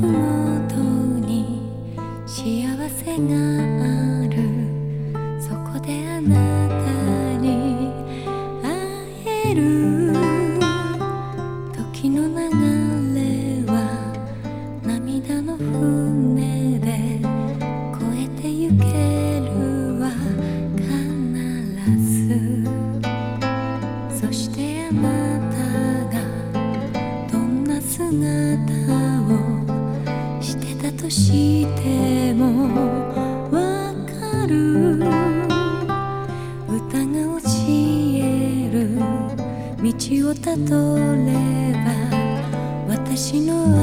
麓に幸せがある。そこであなたとしてもわかる歌が教える道をたどれば私の愛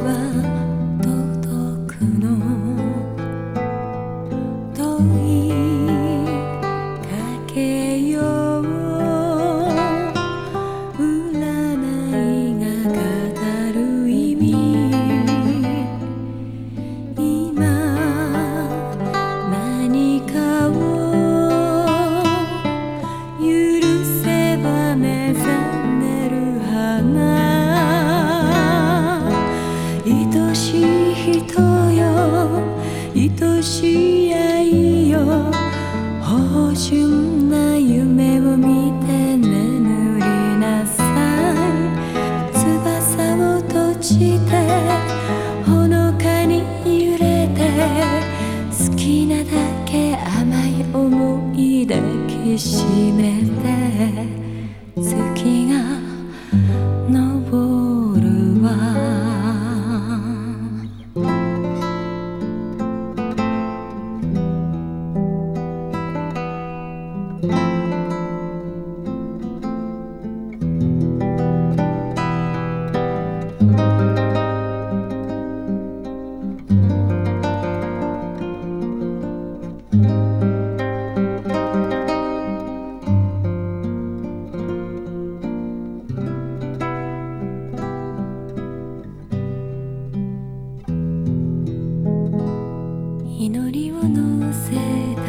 は試合よ。芳醇な夢を見て眠りなさい。翼を閉じてほのかに揺れて好きなだけ甘い思い抱きしめて月りを乗せた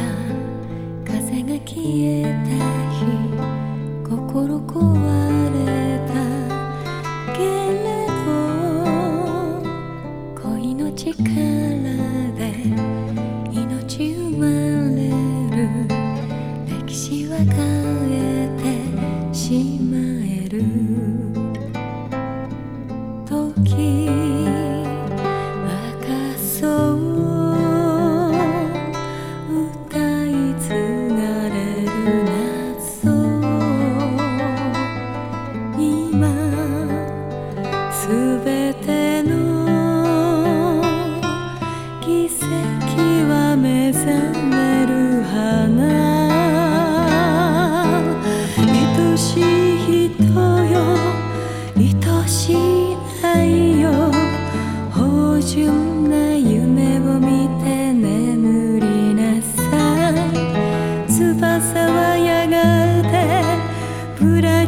風が消えた日心壊れた。けれど恋の力で命生まれる。歴史は変えてしまえる。時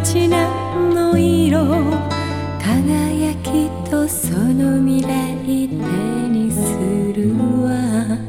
ち何の色輝きとその未来手にするわ。